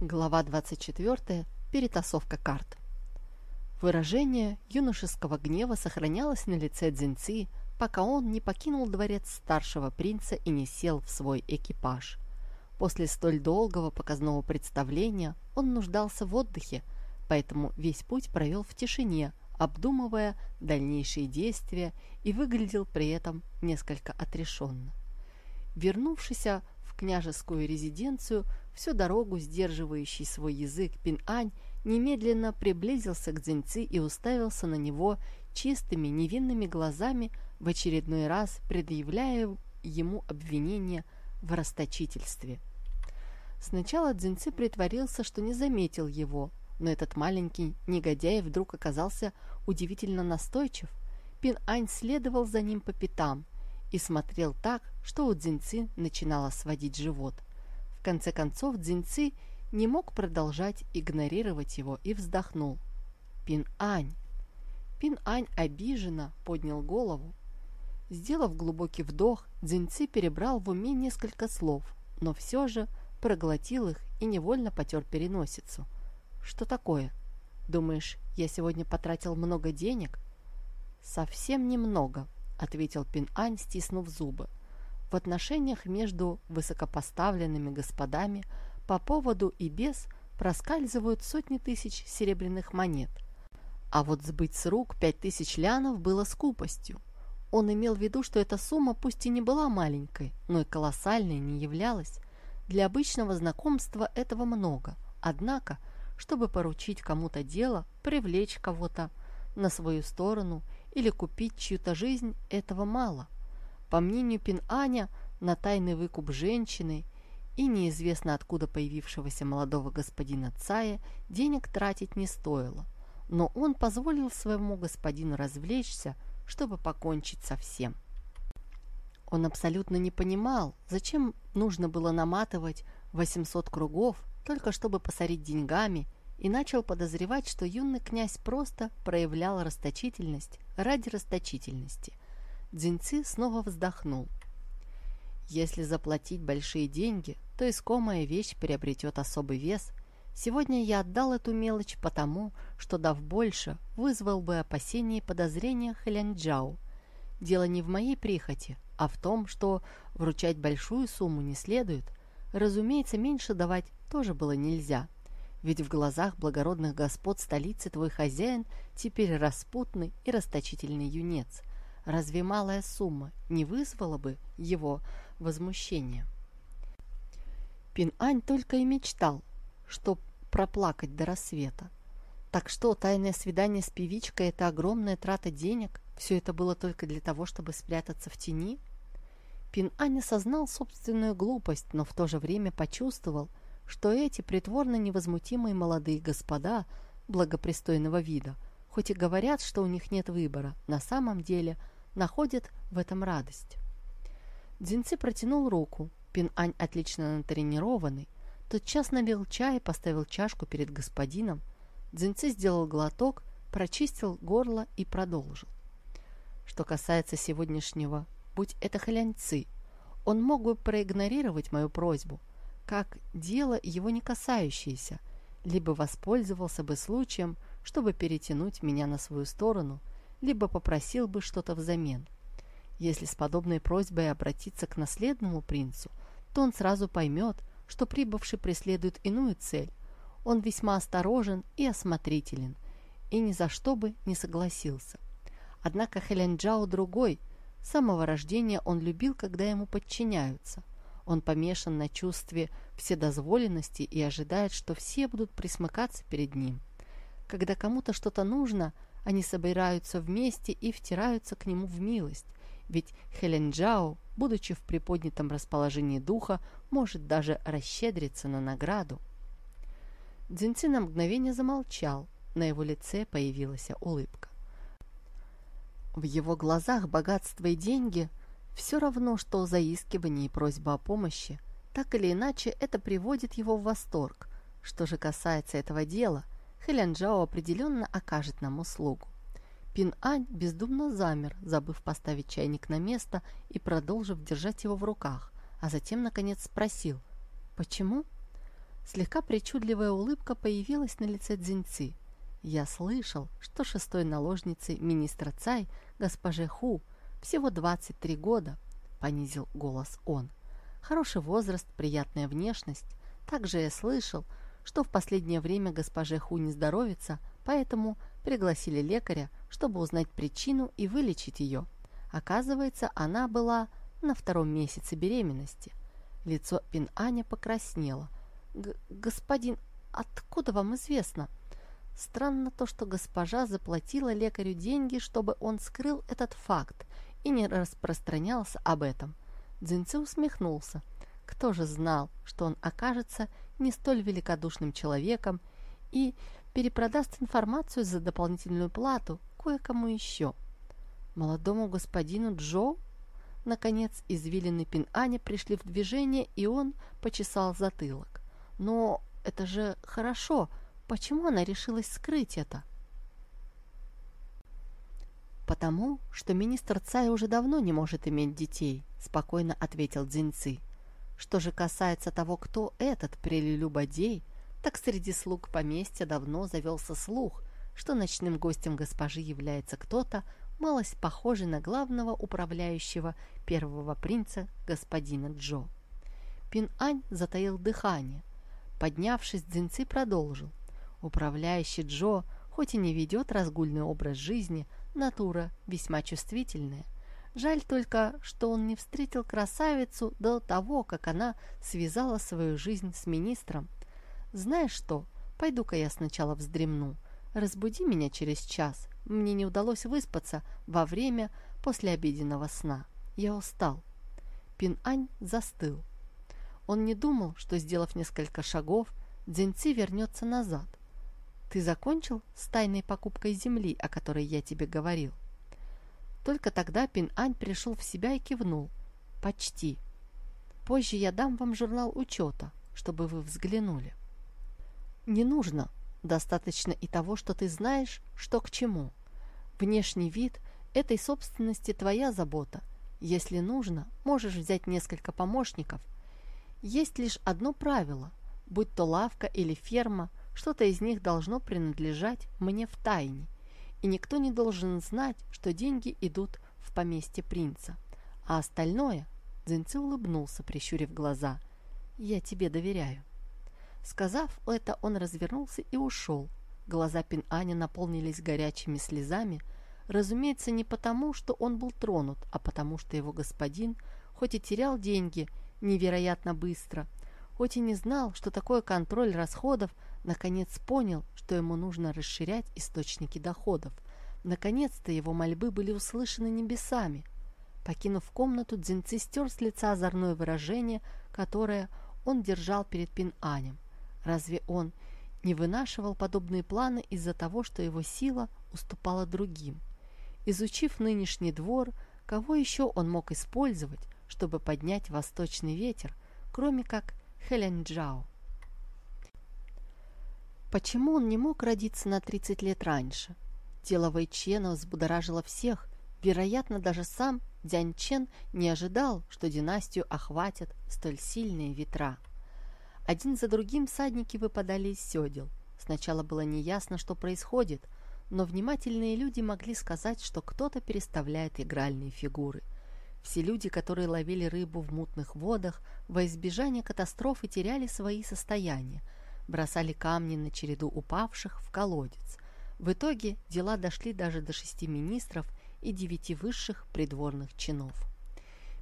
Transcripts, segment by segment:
Глава 24. Перетасовка карт. Выражение юношеского гнева сохранялось на лице Дзинци, пока он не покинул дворец старшего принца и не сел в свой экипаж. После столь долгого показного представления он нуждался в отдыхе, поэтому весь путь провел в тишине, обдумывая дальнейшие действия и выглядел при этом несколько отрешенно. Вернувшись княжескую резиденцию, всю дорогу сдерживающий свой язык Пин-Ань немедленно приблизился к Дзиньци и уставился на него чистыми невинными глазами, в очередной раз предъявляя ему обвинение в расточительстве. Сначала Дзиньци притворился, что не заметил его, но этот маленький негодяй вдруг оказался удивительно настойчив. Пин-Ань следовал за ним по пятам – и смотрел так, что у Дзиньцы начинало сводить живот. В конце концов Дзиньцы не мог продолжать игнорировать его и вздохнул. «Пин-Ань!» Пин-Ань обиженно поднял голову. Сделав глубокий вдох, Дзиньцы перебрал в уме несколько слов, но все же проглотил их и невольно потер переносицу. «Что такое? Думаешь, я сегодня потратил много денег?» «Совсем немного», — ответил Пин-Ань, стиснув зубы. В отношениях между высокопоставленными господами по поводу и без проскальзывают сотни тысяч серебряных монет. А вот сбыть с рук пять тысяч лянов было скупостью. Он имел в виду, что эта сумма пусть и не была маленькой, но и колоссальной не являлась. Для обычного знакомства этого много. Однако, чтобы поручить кому-то дело, привлечь кого-то на свою сторону – или купить чью-то жизнь, этого мало. По мнению Пин-Аня, на тайный выкуп женщины и неизвестно откуда появившегося молодого господина Цая денег тратить не стоило, но он позволил своему господину развлечься, чтобы покончить со всем. Он абсолютно не понимал, зачем нужно было наматывать 800 кругов, только чтобы посорить деньгами и начал подозревать, что юный князь просто проявлял расточительность ради расточительности. Дзиньци снова вздохнул. Если заплатить большие деньги, то искомая вещь приобретет особый вес. Сегодня я отдал эту мелочь потому, что, дав больше, вызвал бы опасения и подозрения Хэлянджао. Дело не в моей прихоти, а в том, что вручать большую сумму не следует. Разумеется, меньше давать тоже было нельзя – ведь в глазах благородных господ столицы твой хозяин теперь распутный и расточительный юнец. Разве малая сумма не вызвала бы его возмущения? Пин-Ань только и мечтал, что проплакать до рассвета. Так что тайное свидание с певичкой – это огромная трата денег? Все это было только для того, чтобы спрятаться в тени? Пин-Ань осознал собственную глупость, но в то же время почувствовал, что эти притворно невозмутимые молодые господа благопристойного вида, хоть и говорят, что у них нет выбора, на самом деле находят в этом радость. Дзинцы протянул руку, Пин-Ань отлично натренированный, тотчас налил чай и поставил чашку перед господином. Дзинцы сделал глоток, прочистил горло и продолжил. Что касается сегодняшнего, будь это халяньцы, он мог бы проигнорировать мою просьбу, как дело его не касающееся, либо воспользовался бы случаем, чтобы перетянуть меня на свою сторону, либо попросил бы что-то взамен. Если с подобной просьбой обратиться к наследному принцу, то он сразу поймет, что прибывший преследует иную цель. Он весьма осторожен и осмотрителен, и ни за что бы не согласился. Однако Хэленджао другой. С самого рождения он любил, когда ему подчиняются – он помешан на чувстве вседозволенности и ожидает, что все будут присмыкаться перед ним. Когда кому-то что-то нужно, они собираются вместе и втираются к нему в милость, ведь Хеленджао, будучи в приподнятом расположении духа, может даже расщедриться на награду. Дзинци на мгновение замолчал, на его лице появилась улыбка. В его глазах богатство и деньги все равно, что заискивание и просьба о помощи, так или иначе это приводит его в восторг. Что же касается этого дела, Хэлян Джао определенно окажет нам услугу. Пин Ань бездумно замер, забыв поставить чайник на место и продолжив держать его в руках, а затем, наконец, спросил «Почему?» Слегка причудливая улыбка появилась на лице Дзиньцы. Я слышал, что шестой наложницей министра Цай, госпоже Ху, всего 23 года, понизил голос он. Хороший возраст, приятная внешность. Также я слышал, что в последнее время госпоже Ху не здоровится, поэтому пригласили лекаря, чтобы узнать причину и вылечить ее. Оказывается, она была на втором месяце беременности. Лицо Пин-Аня покраснело. «Господин, откуда вам известно?» Странно то, что госпожа заплатила лекарю деньги, чтобы он скрыл этот факт и не распространялся об этом. Дзинцы усмехнулся. Кто же знал, что он окажется не столь великодушным человеком и перепродаст информацию за дополнительную плату кое-кому еще? Молодому господину Джо Наконец, извилины Пин-Аня пришли в движение, и он почесал затылок. Но это же хорошо. Почему она решилась скрыть это? «Потому, что министр Цай уже давно не может иметь детей», – спокойно ответил Дзиньци. «Что же касается того, кто этот прелюбодей, так среди слуг поместья давно завелся слух, что ночным гостем госпожи является кто-то, малость похожий на главного управляющего первого принца господина Джо. Пин-Ань затаил дыхание. Поднявшись, Дзинцы продолжил. Управляющий Джо, хоть и не ведет разгульный образ жизни, натура весьма чувствительная. Жаль только, что он не встретил красавицу до того, как она связала свою жизнь с министром. Знаешь что, пойду-ка я сначала вздремну. Разбуди меня через час, мне не удалось выспаться во время послеобеденного сна. Я устал. Пин-Ань застыл. Он не думал, что, сделав несколько шагов, Дзиньци вернется назад. «Ты закончил с тайной покупкой земли, о которой я тебе говорил?» Только тогда Пин-Ань пришел в себя и кивнул. «Почти. Позже я дам вам журнал учета, чтобы вы взглянули». «Не нужно. Достаточно и того, что ты знаешь, что к чему. Внешний вид этой собственности твоя забота. Если нужно, можешь взять несколько помощников. Есть лишь одно правило. Будь то лавка или ферма, что-то из них должно принадлежать мне в тайне. И никто не должен знать, что деньги идут в поместье принца. А остальное... Дзинцы улыбнулся, прищурив глаза. «Я тебе доверяю». Сказав это, он развернулся и ушел, Глаза Пин-Аня наполнились горячими слезами, разумеется, не потому, что он был тронут, а потому, что его господин, хоть и терял деньги невероятно быстро, хоть и не знал, что такое контроль расходов, наконец понял, что ему нужно расширять источники доходов. Наконец-то его мольбы были услышаны небесами. Покинув комнату, Дзинци стер с лица озорное выражение, которое он держал перед Пин-Анем. Разве он не вынашивал подобные планы из-за того, что его сила уступала другим. Изучив нынешний двор, кого еще он мог использовать, чтобы поднять восточный ветер, кроме как Хэлянджао? Почему он не мог родиться на 30 лет раньше? Дело Вэйчена взбудоражило всех. Вероятно, даже сам Дянь Чен не ожидал, что династию охватят столь сильные ветра. Один за другим всадники выпадали из седел. Сначала было неясно, что происходит, но внимательные люди могли сказать, что кто-то переставляет игральные фигуры. Все люди, которые ловили рыбу в мутных водах, во избежание катастрофы теряли свои состояния, бросали камни на череду упавших в колодец. В итоге дела дошли даже до шести министров и девяти высших придворных чинов.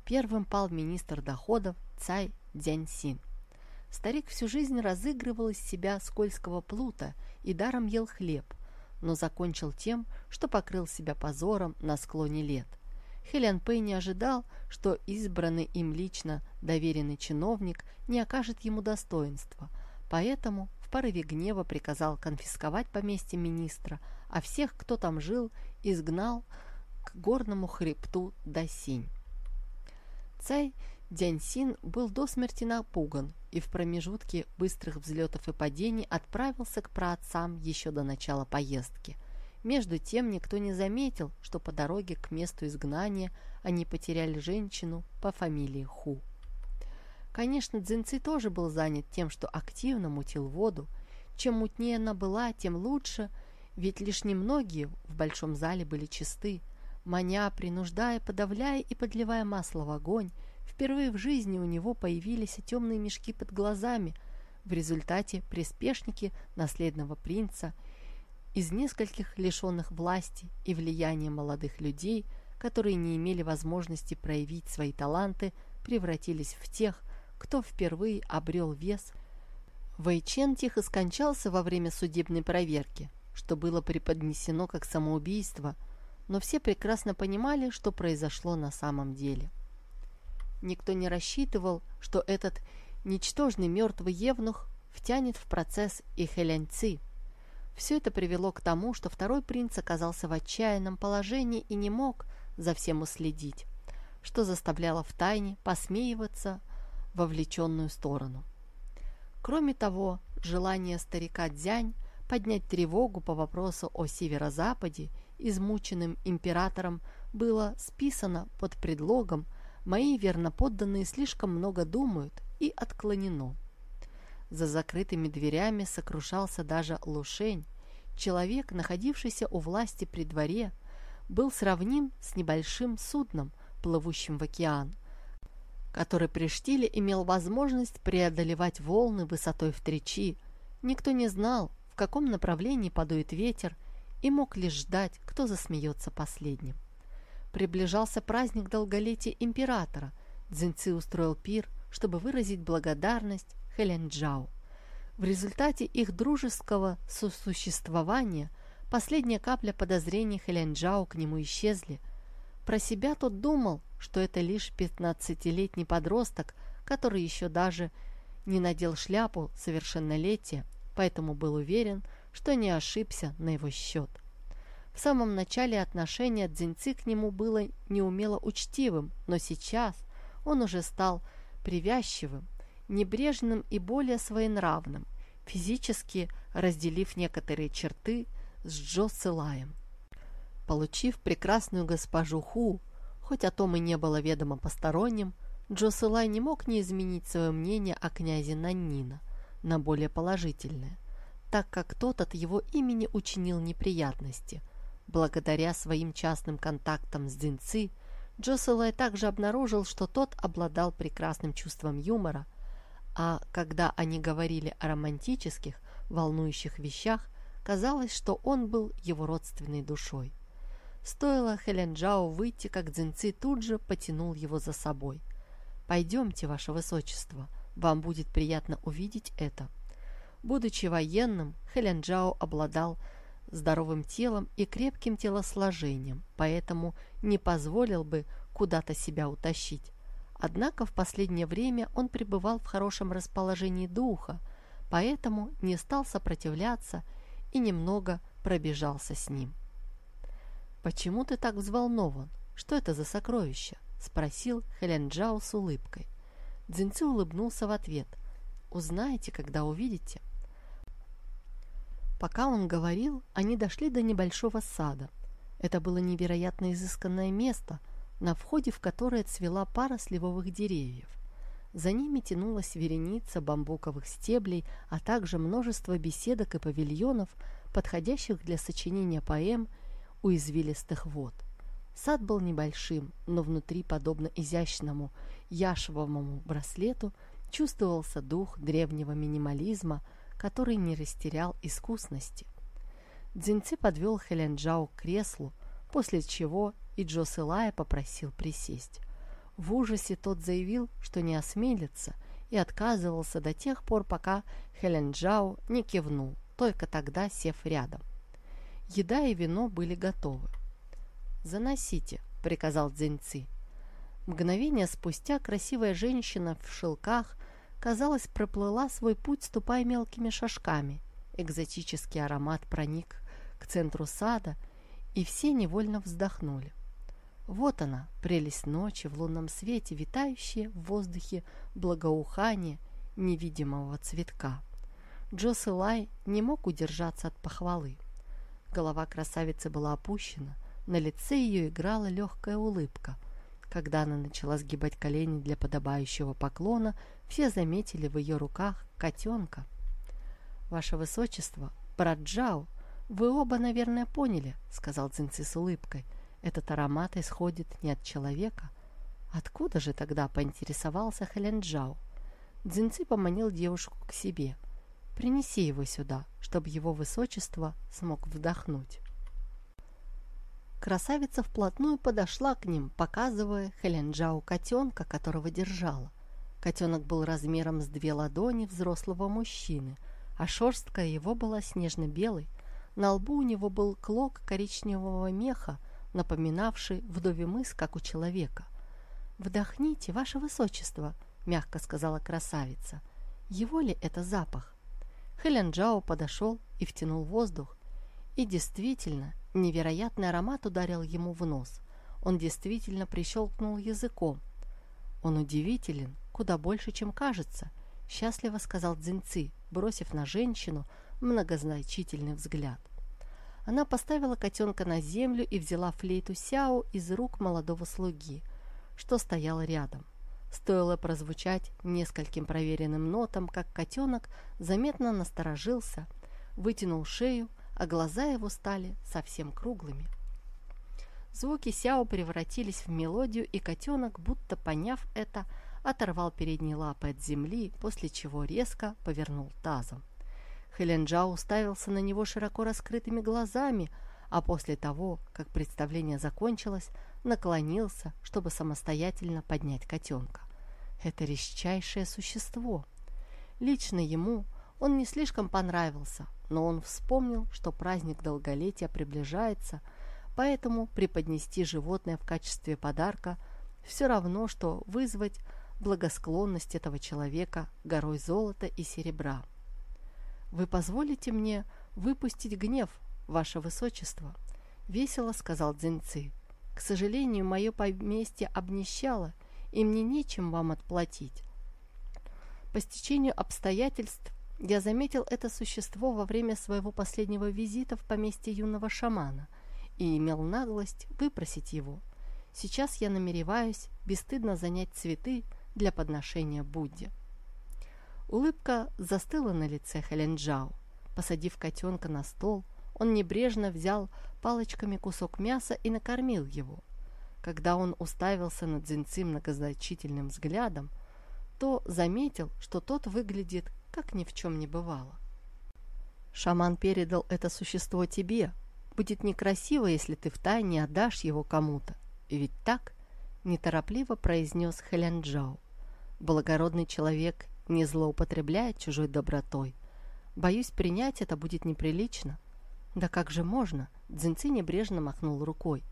Первым пал министр доходов Цай Дзяньсин. Старик всю жизнь разыгрывал из себя скользкого плута и даром ел хлеб, но закончил тем, что покрыл себя позором на склоне лет. Хелен Пэй не ожидал, что избранный им лично доверенный чиновник не окажет ему достоинства, поэтому в порыве гнева приказал конфисковать поместье министра, а всех, кто там жил, изгнал к горному хребту Досинь. Цай Дяньсин был до смерти напуган и в промежутке быстрых взлетов и падений отправился к праотцам еще до начала поездки. Между тем никто не заметил, что по дороге к месту изгнания они потеряли женщину по фамилии Ху. Конечно, Дзинци тоже был занят тем, что активно мутил воду. Чем мутнее она была, тем лучше, ведь лишь немногие в большом зале были чисты. Маня, принуждая, подавляя и подливая масло в огонь, впервые в жизни у него появились темные мешки под глазами. В результате приспешники наследного принца из нескольких лишенных власти и влияния молодых людей, которые не имели возможности проявить свои таланты, превратились в тех, кто впервые обрел вес. Вэйчен тихо скончался во время судебной проверки, что было преподнесено как самоубийство, но все прекрасно понимали, что произошло на самом деле. Никто не рассчитывал, что этот ничтожный мертвый евнух втянет в процесс и Хэляньци. Все это привело к тому, что второй принц оказался в отчаянном положении и не мог за всем уследить, что заставляло втайне посмеиваться вовлеченную сторону. Кроме того, желание старика Дзянь поднять тревогу по вопросу о северо-западе измученным императором было списано под предлогом «мои верноподданные слишком много думают» и отклонено. За закрытыми дверями сокрушался даже Лушень, человек, находившийся у власти при дворе, был сравним с небольшим судном, плывущим в океан – который при штиле имел возможность преодолевать волны высотой в три чи. Никто не знал, в каком направлении подует ветер, и мог лишь ждать, кто засмеется последним. Приближался праздник долголетия императора. Цзиньци устроил пир, чтобы выразить благодарность Хэлянджао. В результате их дружеского сосуществования последняя капля подозрений Хэлянджао к нему исчезли. Про себя тот думал, что это лишь пятнадцатилетний подросток, который еще даже не надел шляпу совершеннолетия, поэтому был уверен, что не ошибся на его счет. В самом начале отношения Дзиньци к нему было неумело учтивым, но сейчас он уже стал привязчивым, небрежным и более своенравным, физически разделив некоторые черты с Джо Сылаем. Получив прекрасную госпожу Ху, Хоть о том и не было ведомо посторонним, Джосылай не мог не изменить свое мнение о князе Наннина на более положительное, так как тот от его имени учинил неприятности. Благодаря своим частным контактам с Дзинци, Джосылай также обнаружил, что тот обладал прекрасным чувством юмора, а когда они говорили о романтических, волнующих вещах, казалось, что он был его родственной душой. Стоило Хэленджао выйти, как Дзинци тут же потянул его за собой. «Пойдемте, ваше высочество, вам будет приятно увидеть это». Будучи военным, Хэлянджао обладал здоровым телом и крепким телосложением, поэтому не позволил бы куда-то себя утащить. Однако в последнее время он пребывал в хорошем расположении духа, поэтому не стал сопротивляться и немного пробежался с ним. «Почему ты так взволнован? Что это за сокровище?» – спросил Хелен Джао с улыбкой. Дзинци улыбнулся в ответ. «Узнаете, когда увидите». Пока он говорил, они дошли до небольшого сада. Это было невероятно изысканное место, на входе в которое цвела пара сливовых деревьев. За ними тянулась вереница бамбуковых стеблей, а также множество беседок и павильонов, подходящих для сочинения поэм у извилистых вод. Сад был небольшим, но внутри, подобно изящному яшевому браслету, чувствовался дух древнего минимализма, который не растерял искусности. Дзинци подвел Хэленджао к креслу, после чего и Джо Сылая попросил присесть. В ужасе тот заявил, что не осмелится, и отказывался до тех пор, пока Хэленджао не кивнул, только тогда сев рядом. Еда и вино были готовы. «Заносите», — приказал Дзиньци. Мгновение спустя красивая женщина в шелках, казалось, проплыла свой путь, ступая мелкими шажками. Экзотический аромат проник к центру сада, и все невольно вздохнули. Вот она, прелесть ночи в лунном свете, витающая в воздухе благоухание невидимого цветка. Джос Лай не мог удержаться от похвалы. Голова красавицы была опущена, на лице ее играла легкая улыбка. Когда она начала сгибать колени для подобающего поклона, все заметили в ее руках котенка. «Ваше Высочество, брат Джао, вы оба, наверное, поняли», — сказал Цинци с улыбкой. «Этот аромат исходит не от человека». «Откуда же тогда?» — поинтересовался Хэлен Джао. Цзиньци поманил девушку к себе. «Принеси его сюда, чтобы его высочество смог вдохнуть». Красавица вплотную подошла к ним, показывая Хэленджау котенка, которого держала. Котенок был размером с две ладони взрослого мужчины, а шерстка его была снежно-белой. На лбу у него был клок коричневого меха, напоминавший вдове мыс, как у человека. «Вдохните, ваше высочество», — мягко сказала красавица. «Его ли это запах?» Хэленджао подошел и втянул воздух. И действительно, Невероятный аромат ударил ему в нос. Он действительно прищелкнул языком. Он удивителен, куда больше, чем кажется, счастливо сказал Дзинци, бросив на женщину многозначительный взгляд. Она поставила котенка на землю и взяла флейту Сяо из рук молодого слуги, что стоял рядом. Стоило прозвучать нескольким проверенным нотам, как котенок заметно насторожился, вытянул шею, а глаза его стали совсем круглыми. Звуки Сяо превратились в мелодию, и котенок, будто поняв это, оторвал передние лапы от земли, после чего резко повернул тазом. Хэленджао уставился на него широко раскрытыми глазами, а после того, как представление закончилось, наклонился, чтобы самостоятельно поднять котенка. Это редчайшее существо. Лично ему он не слишком понравился, но он вспомнил, что праздник долголетия приближается, поэтому преподнести животное в качестве подарка все равно, что вызвать благосклонность этого человека горой золота и серебра. «Вы позволите мне выпустить гнев, ваше высочество?» — весело сказал Дзинцы. «К сожалению, мое поместье обнищало, и мне нечем вам отплатить. По стечению обстоятельств я заметил это существо во время своего последнего визита в поместье юного шамана и имел наглость выпросить его. Сейчас я намереваюсь бесстыдно занять цветы для подношения Будде. Улыбка застыла на лице Хэленджао. Посадив котенка на стол, он небрежно взял палочками кусок мяса и накормил его. Когда он уставился на Дзинци многозначительным взглядом, то заметил, что тот выглядит как ни в чем не бывало. Шаман передал это существо тебе. Будет некрасиво, если ты втайне отдашь его кому-то. Ведь так? Неторопливо произнес Хэлянджао. Благородный человек не злоупотребляет чужой добротой. Боюсь, принять это будет неприлично. Да как же можно? Дзинци небрежно махнул рукой.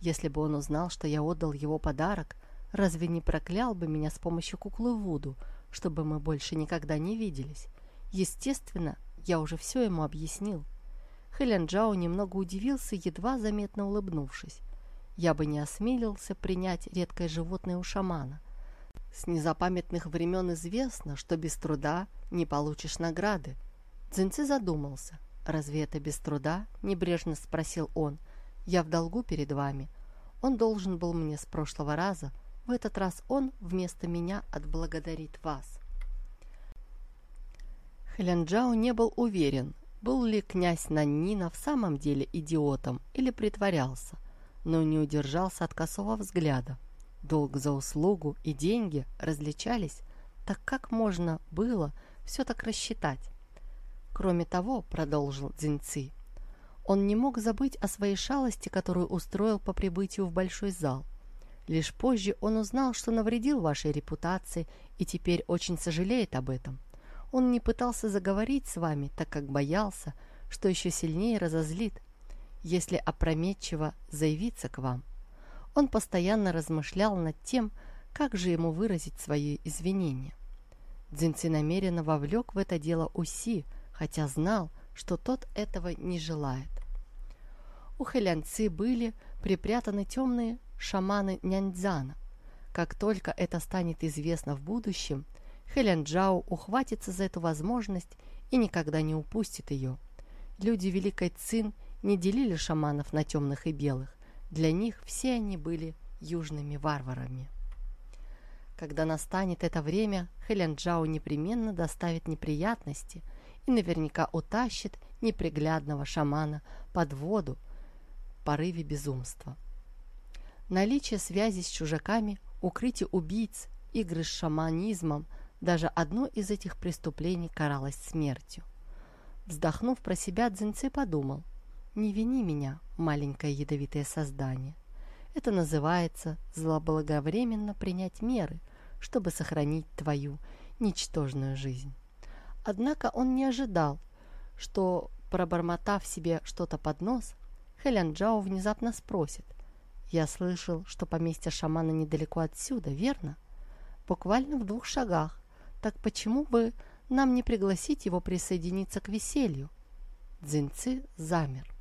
Если бы он узнал, что я отдал его подарок, разве не проклял бы меня с помощью куклы Вуду, чтобы мы больше никогда не виделись. Естественно, я уже все ему объяснил. Хэлян Джао немного удивился, едва заметно улыбнувшись. Я бы не осмелился принять редкое животное у шамана. С незапамятных времен известно, что без труда не получишь награды. Цзиньци задумался. «Разве это без труда?» – небрежно спросил он. «Я в долгу перед вами. Он должен был мне с прошлого раза – в этот раз он вместо меня отблагодарит вас. Хэлянджао не был уверен, был ли князь Наннина в самом деле идиотом или притворялся, но не удержался от косого взгляда. Долг за услугу и деньги различались, так как можно было все так рассчитать. Кроме того, продолжил Дзиньци, он не мог забыть о своей шалости, которую устроил по прибытию в большой зал – Лишь позже он узнал, что навредил вашей репутации и теперь очень сожалеет об этом. Он не пытался заговорить с вами, так как боялся, что еще сильнее разозлит, если опрометчиво заявиться к вам. Он постоянно размышлял над тем, как же ему выразить свои извинения. Дзинци намеренно вовлек в это дело Уси, хотя знал, что тот этого не желает. У Хэлянцы были припрятаны темные шаманы Няньцзана. Как только это станет известно в будущем, Хэлян Джао ухватится за эту возможность и никогда не упустит ее. Люди Великой Цин не делили шаманов на темных и белых. Для них все они были южными варварами. Когда настанет это время, Хэлянджао непременно доставит неприятности и наверняка утащит неприглядного шамана под воду порыве безумства. Наличие связи с чужаками, укрытие убийц, игры с шаманизмом – даже одно из этих преступлений каралось смертью. Вздохнув про себя, Дзинцы подумал, «Не вини меня, маленькое ядовитое создание. Это называется злоблаговременно принять меры, чтобы сохранить твою ничтожную жизнь». Однако он не ожидал, что, пробормотав себе что-то под нос, Хэлян Джао внезапно спросит, «Я слышал, что поместье шамана недалеко отсюда, верно?» «Буквально в двух шагах. Так почему бы нам не пригласить его присоединиться к веселью?» Дзинцы замер.